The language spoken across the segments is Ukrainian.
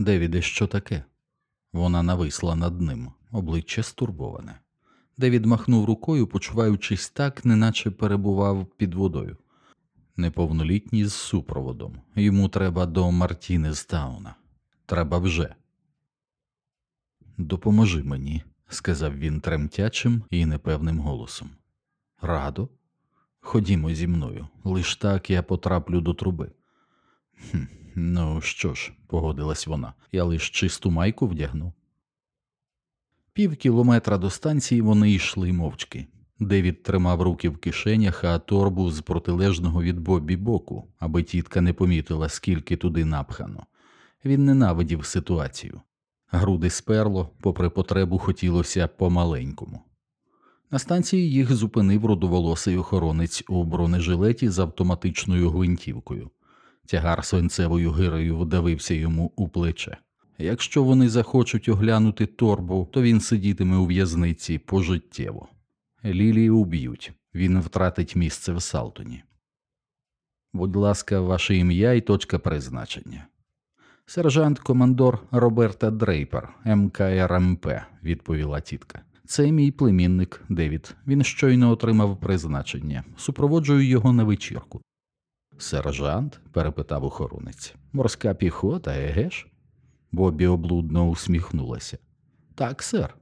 Девіде, що таке? Вона нависла над ним, обличчя стурбоване. Девід махнув рукою, почуваючись так, неначе перебував під водою. Неповнолітній з супроводом. Йому треба до Мартінестауна. Треба вже. Допоможи мені, сказав він тремтячим і непевним голосом. Радо? Ходімо зі мною, лиш так я потраплю до труби. «Хм, Ну що ж, погодилась вона, я лиш чисту майку вдягну. Пів кілометра до станції вони йшли мовчки. Девід тримав руки в кишенях, а торбу з протилежного від Бобі боку, аби тітка не помітила, скільки туди напхано. Він ненавидів ситуацію. Груди сперло, попри потребу хотілося помаленькому. На станції їх зупинив рудоволосий охоронець у бронежилеті з автоматичною гвинтівкою. Тягар свинцевою гирею вдавився йому у плече. Якщо вони захочуть оглянути торбу, то він сидітиме у в'язниці пожиттєво. Лілії уб'ють, він втратить місце в Салтоні. Будь ласка, ваше ім'я і точка призначення. Сержант командор Роберта Дрейпер, МКРМП, відповіла тітка. Це мій племінник Девід. Він щойно отримав призначення. Супроводжую його на вечірку. Сержант? перепитав охоронець. Морська піхота, еге ж? Бобі облудно усміхнулася. Так, сер.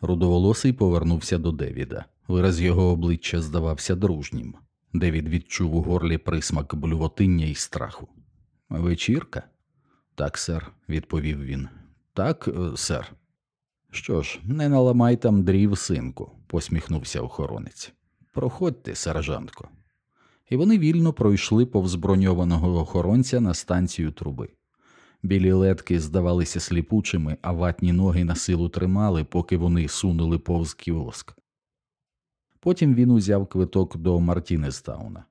Рудоволосий повернувся до Девіда. Вираз його обличчя здавався дружнім. Девід відчув у горлі присмак блювотиння і страху. Вечірка? Так, сер, відповів він. Так, е, сер. Що ж, не наламай там дрів, синку, посміхнувся охоронець. Проходьте, сержантко. І вони вільно пройшли повз броньованого охоронця на станцію труби. Білі летки здавалися сліпучими, а ватні ноги на силу тримали, поки вони сунули повз кіоск. Потім він узяв квиток до Мартінестауна.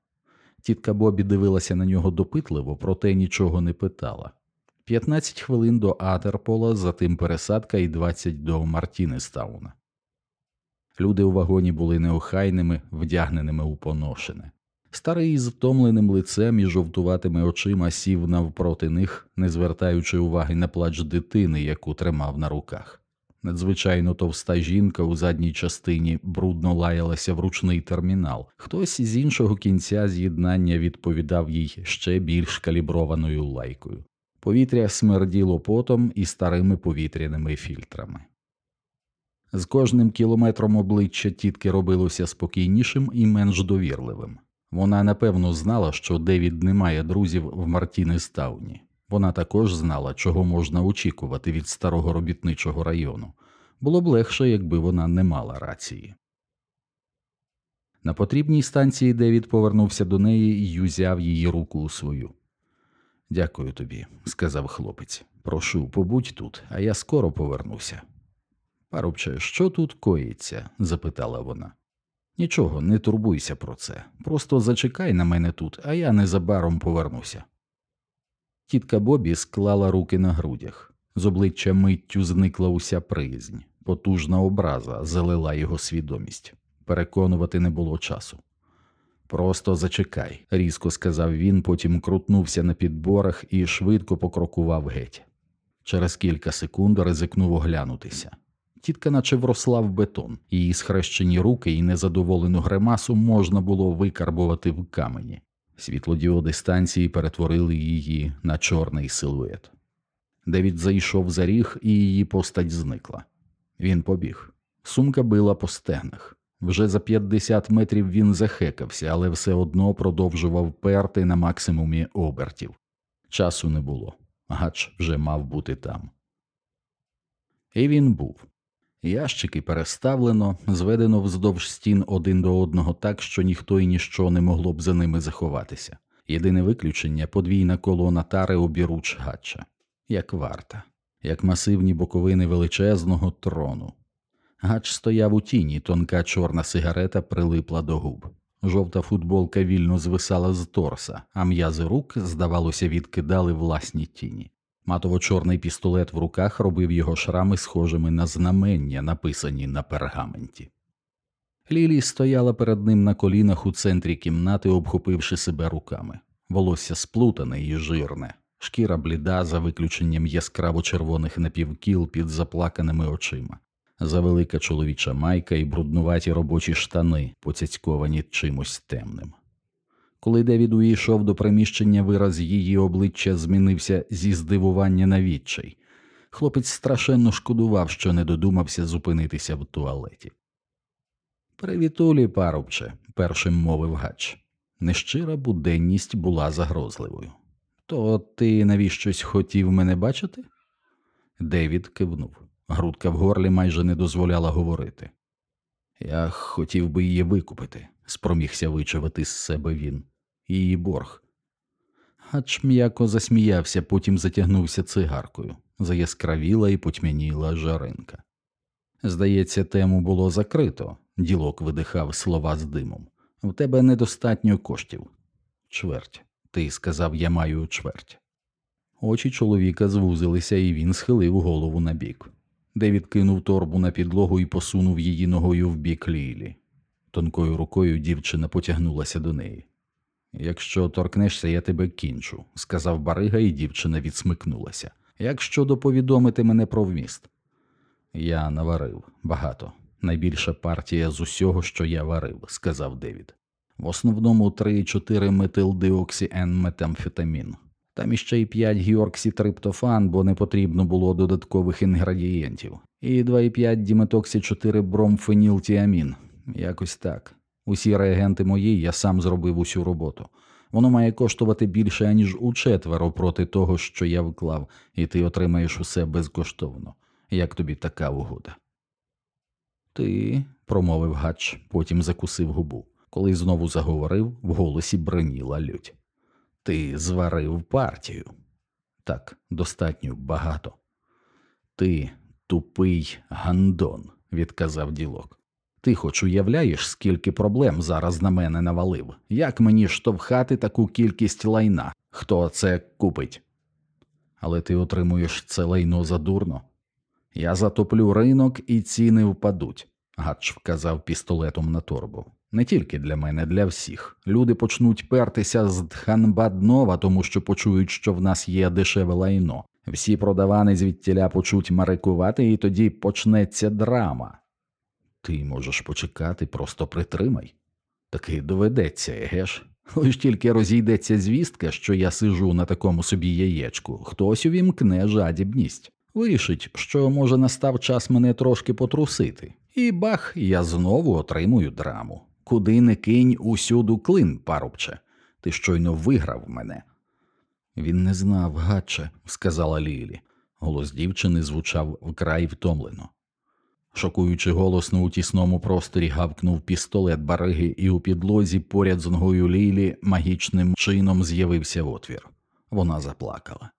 Тітка Бобі дивилася на нього допитливо, проте нічого не питала. 15 хвилин до Атерпола, затим пересадка і 20 до Мартінестауна. Люди у вагоні були неохайними, вдягненими у поношене. Старий з втомленим лицем і жовтуватими очима сів навпроти них, не звертаючи уваги на плач дитини, яку тримав на руках. Надзвичайно товста жінка у задній частині брудно лаялася в ручний термінал. Хтось з іншого кінця з'єднання відповідав їй ще більш каліброваною лайкою. Повітря смерділо потом і старими повітряними фільтрами. З кожним кілометром обличчя тітки робилося спокійнішим і менш довірливим. Вона напевно знала, що Девід не має друзів в Мартінестауні. Вона також знала, чого можна очікувати від старого робітничого району. Було б легше, якби вона не мала рації. На потрібній станції Девід повернувся до неї і узяв її руку у свою. Дякую тобі, сказав хлопець. Прошу, побудь тут, а я скоро повернуся. Парубче, що тут коїться? запитала вона. Нічого, не турбуйся про це. Просто зачекай на мене тут, а я незабаром повернуся. Тітка Бобі склала руки на грудях. З обличчя миттю зникла уся приязнь, потужна образа залила його свідомість. Переконувати не було часу. Просто зачекай, різко сказав він, потім крутнувся на підборах і швидко покрокував геть. Через кілька секунд ризикнув оглянутися. Тітка наче вросла в бетон, її схрещені руки і незадоволену гримасу можна було викарбувати в камені. Світлодіоди станції перетворили її на чорний силует. Девід зайшов за ріг, і її постать зникла. Він побіг. Сумка била по стегнах. Вже за 50 метрів він захекався, але все одно продовжував перти на максимумі обертів. Часу не було. Гач вже мав бути там. І він був. Ящики переставлено, зведено вздовж стін один до одного так, що ніхто і ніщо не могло б за ними заховатися. Єдине виключення подвійна колона тари обіруч гача, як варта, як масивні боковини величезного трону. Гач стояв у тіні, тонка чорна сигарета прилипла до губ. Жовта футболка вільно звисала з торса, а м'язи рук, здавалося, відкидали власні тіні. Матово-чорний пістолет в руках робив його шрами схожими на знамення, написані на пергаменті. Лілі стояла перед ним на колінах у центрі кімнати, обхопивши себе руками. Волосся сплутане і жирне. шкіра бліда за виключенням яскраво червоних напівкіл під заплаканими очима, завелика чоловіча майка і бруднуваті робочі штани, поцяцьковані чимось темним. Коли Девід увійшов до приміщення, вираз її обличчя змінився зі здивування на відчай. Хлопець страшенно шкодував, що не додумався зупинитися в туалеті. Привітулі, парубче, першим мовив гач. Нещира буденність була загрозливою. То ти навіщось хотів мене бачити? Девід кивнув. Грудка в горлі майже не дозволяла говорити. Я хотів би її викупити, спромігся вичавити з себе він. Її борг. Гач м'яко засміявся, потім затягнувся цигаркою, заяскравіла і потьмяніла жаринка. Здається, тему було закрито, ділок видихав слова з димом. В тебе недостатньо коштів. Чверть. Ти сказав, я маю чверть. Очі чоловіка звузилися, і він схилив голову на бік. Девід кинув торбу на підлогу і посунув її ногою в бік Лілі. Тонкою рукою дівчина потягнулася до неї. Якщо торкнешся, я тебе кінчу, сказав Барига, і дівчина відсмикнулася. Як щодо повідомити мене про вміст? Я наварив багато. Найбільша партія з усього, що я варив, сказав Девід. В основному 3-4 метилдиоксіен метамфетамін. Там іще й 5 гіорксітриптофан, бо не потрібно було додаткових інгредієнтів, і 2,5 діметоксі 4 бромфенілтіамін. Якось так. Усі реагенти мої, я сам зробив усю роботу. Воно має коштувати більше, аніж у четверо проти того, що я вклав, і ти отримаєш усе безкоштовно. Як тобі така угода? Ти, промовив гач, потім закусив губу. Коли знову заговорив, в голосі броніла лють. Ти зварив партію. Так, достатньо багато. Ти тупий гандон, відказав ділок. Ти хоч уявляєш, скільки проблем зараз на мене навалив? Як мені штовхати таку кількість лайна? Хто це купить? Але ти отримуєш це лайно задурно. Я затоплю ринок і ціни впадуть, Гач вказав пістолетом на торбу. Не тільки для мене, для всіх. Люди почнуть пертися з Дханбаднова, тому що почують, що в нас є дешеве лайно. Всі продавани звідтіля почуть марикувати, і тоді почнеться драма. Ти можеш почекати, просто притримай. Таки доведеться, егеш? Лиш тільки розійдеться звістка, що я сижу на такому собі яєчку, хтось увімкне жадібність, вирішить, що може настав час мене трошки потрусити, і бах, я знову отримую драму. Куди не кинь усюду клин, парубче, ти щойно виграв мене. Він не знав, гаче, сказала Лілі. Голос дівчини звучав вкрай втомлено. Шокуючи голосно у тісному просторі гавкнув пістолет бариги, і у підлозі поряд з ногою Лілі магічним чином з'явився отвір. Вона заплакала.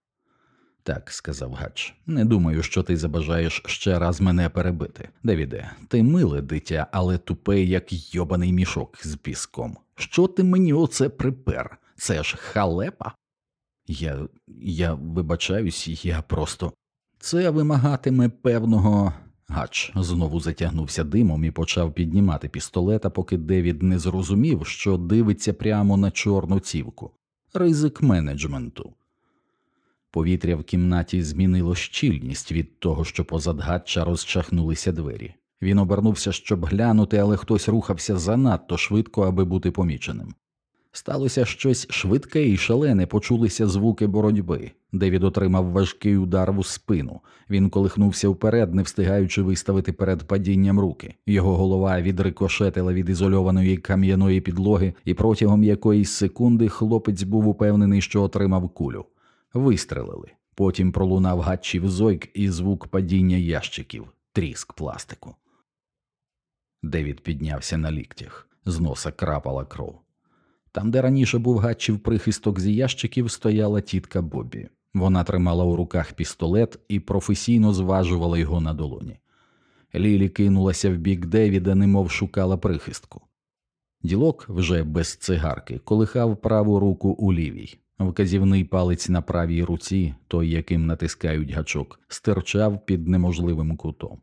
Так, сказав Гач, не думаю, що ти забажаєш ще раз мене перебити. Девіде, ти миле дитя, але тупе, як йобаний мішок з піском. Що ти мені оце припер? Це ж халепа? Я я вибачаюсь, я просто. Це вимагатиме певного. Гач знову затягнувся димом і почав піднімати пістолета, поки Девід не зрозумів, що дивиться прямо на чорну цівку. Ризик менеджменту. Повітря в кімнаті змінило щільність від того, що позад гатча розчахнулися двері. Він обернувся, щоб глянути, але хтось рухався занадто швидко, аби бути поміченим. Сталося щось швидке і шалене, почулися звуки боротьби. Девід отримав важкий удар в спину. Він колихнувся вперед, не встигаючи виставити перед падінням руки. Його голова відрикошетила від ізольованої кам'яної підлоги, і протягом якоїсь секунди хлопець був упевнений, що отримав кулю. Вистрелили. Потім пролунав гатчів зойк і звук падіння ящиків, тріск пластику. Девід піднявся на ліктях, з носа крапала кров. Там, де раніше був гатчів прихисток з ящиків, стояла тітка Бобі. Вона тримала у руках пістолет і професійно зважувала його на долоні. Лілі кинулася в бік Девіда, немов шукала прихистку. Ділок, вже без цигарки, колихав праву руку у лівій. Вказівний палець на правій руці, той, яким натискають гачок, стирчав під неможливим кутом.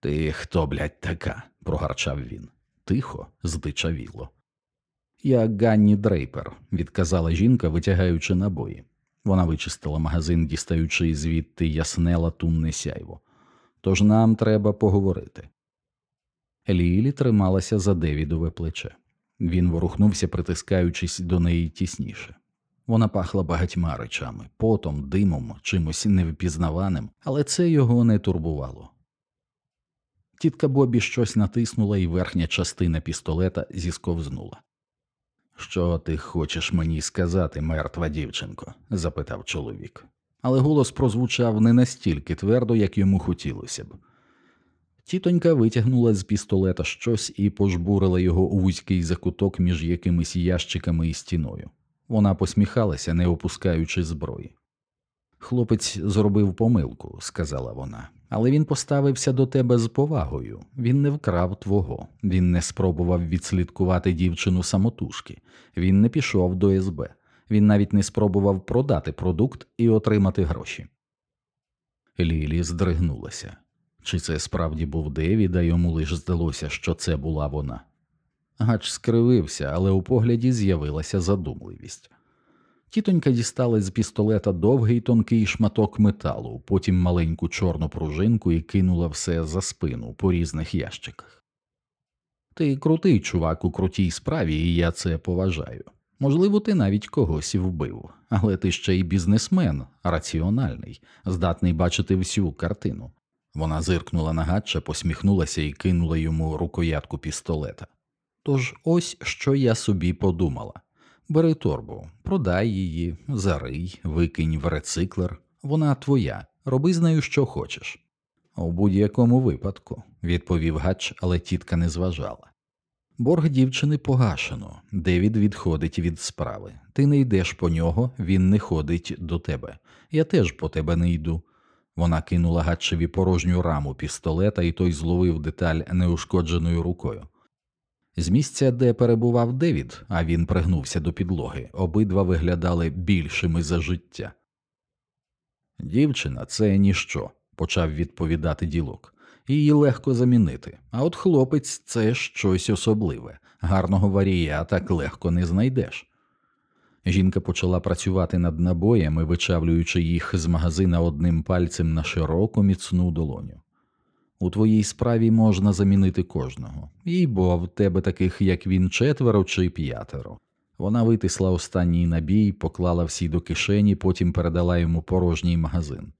Ти хто, блядь, така? прогарчав він. Тихо, здичавіло. Я Ганні Дрейпер, відказала жінка, витягаючи набої. Вона вичистила магазин, дістаючи звідти ясне латунне сяйво. Тож нам треба поговорити. Лілі трималася за Девідове плече. Він ворухнувся, притискаючись до неї тісніше. Вона пахла багатьма речами, потом, димом, чимось невпізнаваним, але це його не турбувало. Тітка Бобі щось натиснула, і верхня частина пістолета зісковзнула. Що ти хочеш мені сказати, мертва дівчинко? запитав чоловік. Але голос прозвучав не настільки твердо, як йому хотілося б. Тітонька витягнула з пістолета щось і пожбурила його у вузький закуток між якимись ящиками і стіною. Вона посміхалася, не опускаючи зброї. Хлопець зробив помилку, сказала вона, але він поставився до тебе з повагою. Він не вкрав твого, він не спробував відслідкувати дівчину самотужки, він не пішов до СБ, він навіть не спробував продати продукт і отримати гроші. Лілі здригнулася. Чи це справді був Девід, а йому лише здалося, що це була вона? Гач скривився, але у погляді з'явилася задумливість. Тітонька дістала з пістолета довгий тонкий шматок металу, потім маленьку чорну пружинку і кинула все за спину по різних ящиках. Ти крутий чувак у крутій справі, і я це поважаю. Можливо, ти навіть когось вбив, але ти ще й бізнесмен, раціональний, здатний бачити всю картину. Вона зиркнула на гатча, посміхнулася і кинула йому рукоятку пістолета. Тож ось що я собі подумала бери торбу, продай її, зарий, викинь в рециклер, вона твоя, роби з нею що хочеш. У будь-якому випадку, відповів Гач, але тітка не зважала. Борг дівчини погашено, Девід відходить від справи. Ти не йдеш по нього, він не ходить до тебе. Я теж по тебе не йду. Вона кинула Гатчеві порожню раму пістолета, і той зловив деталь неушкодженою рукою. З місця, де перебував Девід, а він пригнувся до підлоги, обидва виглядали більшими за життя. Дівчина це ніщо, почав відповідати ділок. Її легко замінити, а от хлопець це щось особливе, гарного варія так легко не знайдеш. Жінка почала працювати над набоями, вичавлюючи їх з магазина одним пальцем на широку міцну долоню. У твоїй справі можна замінити кожного, їй бо в тебе таких, як він, четверо чи п'ятеро. Вона витисла останній набій, поклала всі до кишені, потім передала йому порожній магазин.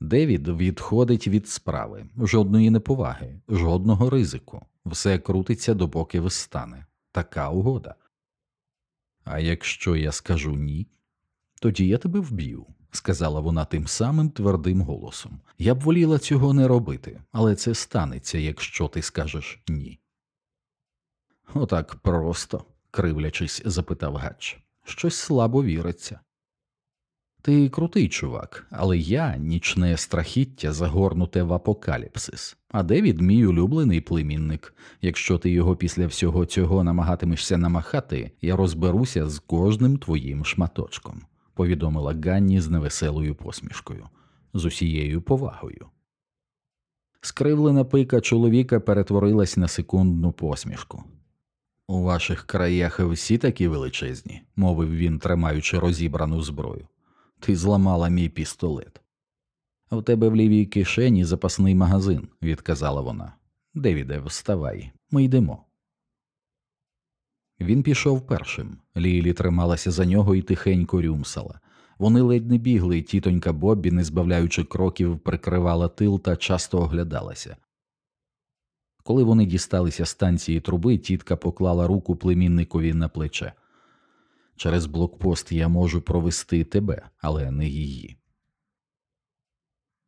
Девід відходить від справи, жодної неповаги, жодного ризику, все крутиться, допоки встане. Така угода. А якщо я скажу ні, тоді я тебе вб'ю, сказала вона тим самим твердим голосом. Я б воліла цього не робити, але це станеться, якщо ти скажеш ні. Отак просто, кривлячись, запитав Гач. Щось слабо віриться. Ти крутий чувак, але я нічне страхіття загорнуте в апокаліпсис. А Девід мій улюблений племінник. Якщо ти його після всього цього намагатимешся намахати, я розберуся з кожним твоїм шматочком, повідомила Ганні з невеселою посмішкою, з усією повагою. Скривлена пика чоловіка перетворилась на секундну посмішку. У ваших краях всі такі величезні, мовив він, тримаючи розібрану зброю. Ти зламала мій пістолет. В тебе в лівій кишені запасний магазин, відказала вона. Девіде, вставай, ми йдемо. Він пішов першим. Лілі трималася за нього і тихенько рюмсала. Вони ледь не бігли, і тітонька Боббі, не збавляючи кроків, прикривала тил та часто оглядалася. Коли вони дісталися станції труби, тітка поклала руку племінникові на плече. Через блокпост я можу провести тебе, але не її.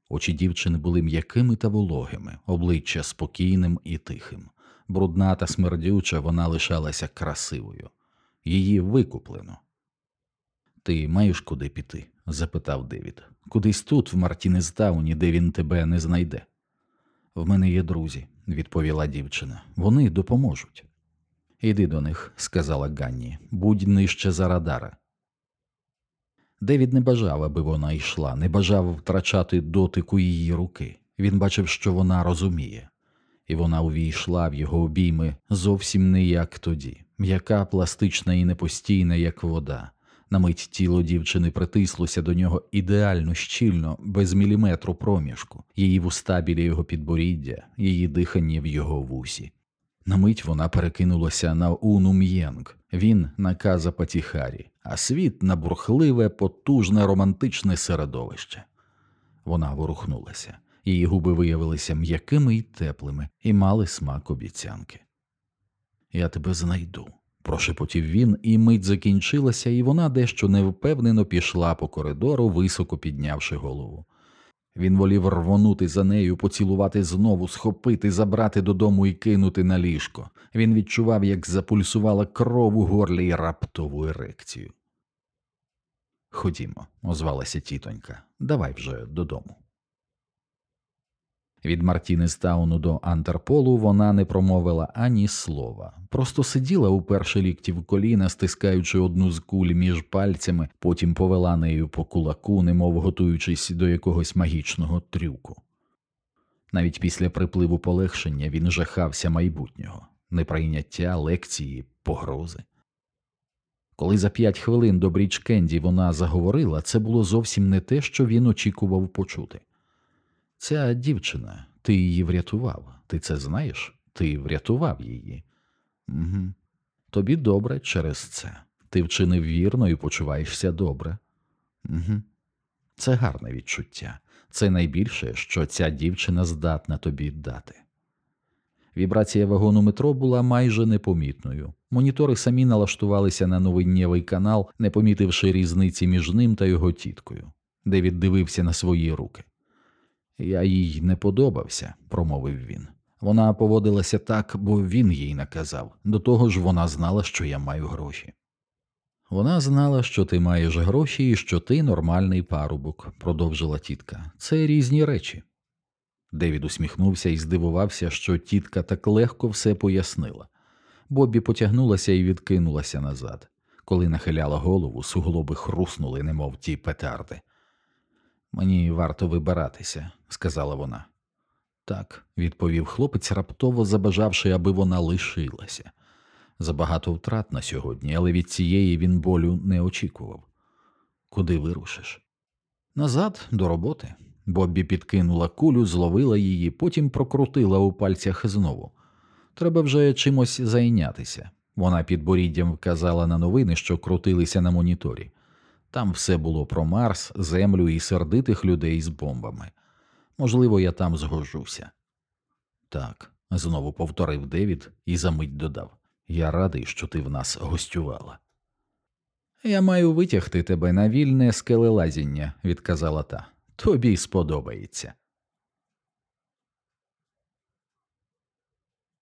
Очі дівчини були м'якими та вологими, обличчя спокійним і тихим. Брудна та смердюча вона лишалася красивою. Її викуплено. Ти маєш куди піти? запитав Девід. Кудись тут, в Мартінестауні, де він тебе не знайде. В мене є друзі, відповіла дівчина. Вони допоможуть. Іди до них, сказала Ганні, будь нижче за радара. Девід не бажав, аби вона йшла, не бажав втрачати дотику її руки. Він бачив, що вона розуміє, і вона увійшла в його обійми зовсім не як тоді, м'яка, пластична і непостійна, як вода, На мить тіло дівчини притислося до нього ідеально щільно, без міліметру проміжку, її вуста біля його підборіддя, її дихання в його вусі. На мить вона перекинулася на Уну М'єнг, він на Каза Патіхарі, а світ на бурхливе, потужне романтичне середовище. Вона ворухнулася, її губи виявилися м'якими й теплими і мали смак обіцянки. Я тебе знайду, прошепотів він, і мить закінчилася, і вона дещо невпевнено пішла по коридору, високо піднявши голову. Він волів рвонути за нею, поцілувати знову, схопити, забрати додому і кинути на ліжко. Він відчував, як запульсувала кров у горлі й раптову ерекцію. Ходімо, озвалася тітонька, давай вже додому. Від Мартінестауну до Антерполу вона не промовила ані слова, просто сиділа уперше лікті в коліна, стискаючи одну з куль між пальцями, потім повела нею по кулаку, немов готуючись до якогось магічного трюку. Навіть після припливу полегшення він жахався майбутнього, неприйняття, лекції, погрози. Коли за п'ять хвилин до Бріч Кенді вона заговорила, це було зовсім не те, що він очікував почути. Ця дівчина, ти її врятував. Ти це знаєш? Ти врятував її. Угу. Тобі добре через це. Ти вчинив вірно і почуваєшся добре. Угу. Це гарне відчуття. Це найбільше, що ця дівчина здатна тобі дати. Вібрація вагону метро була майже непомітною. Монітори самі налаштувалися на новиннєвий канал, не помітивши різниці між ним та його тіткою, Девід дивився на свої руки. Я їй не подобався, промовив він. Вона поводилася так, бо він їй наказав. До того ж, вона знала, що я маю гроші. Вона знала, що ти маєш гроші і що ти нормальний парубок, продовжила тітка. Це різні речі. Девід усміхнувся і здивувався, що тітка так легко все пояснила. Бобі потягнулася і відкинулася назад. Коли нахиляла голову, суглоби хруснули, немов ті петарди. Мені варто вибиратися, сказала вона. Так, відповів хлопець, раптово забажавши, аби вона лишилася. Забагато втрат на сьогодні, але від цієї він болю не очікував. Куди вирушиш? Назад до роботи. Боббі підкинула кулю, зловила її, потім прокрутила у пальцях знову. Треба вже чимось зайнятися. Вона під боріддям вказала на новини, що крутилися на моніторі. Там все було про Марс, Землю і сердитих людей з бомбами. Можливо, я там згожуся. Так, знову повторив Девід і за мить додав Я радий, що ти в нас гостювала. Я маю витягти тебе на вільне скелелазіння, відказала та. Тобі сподобається.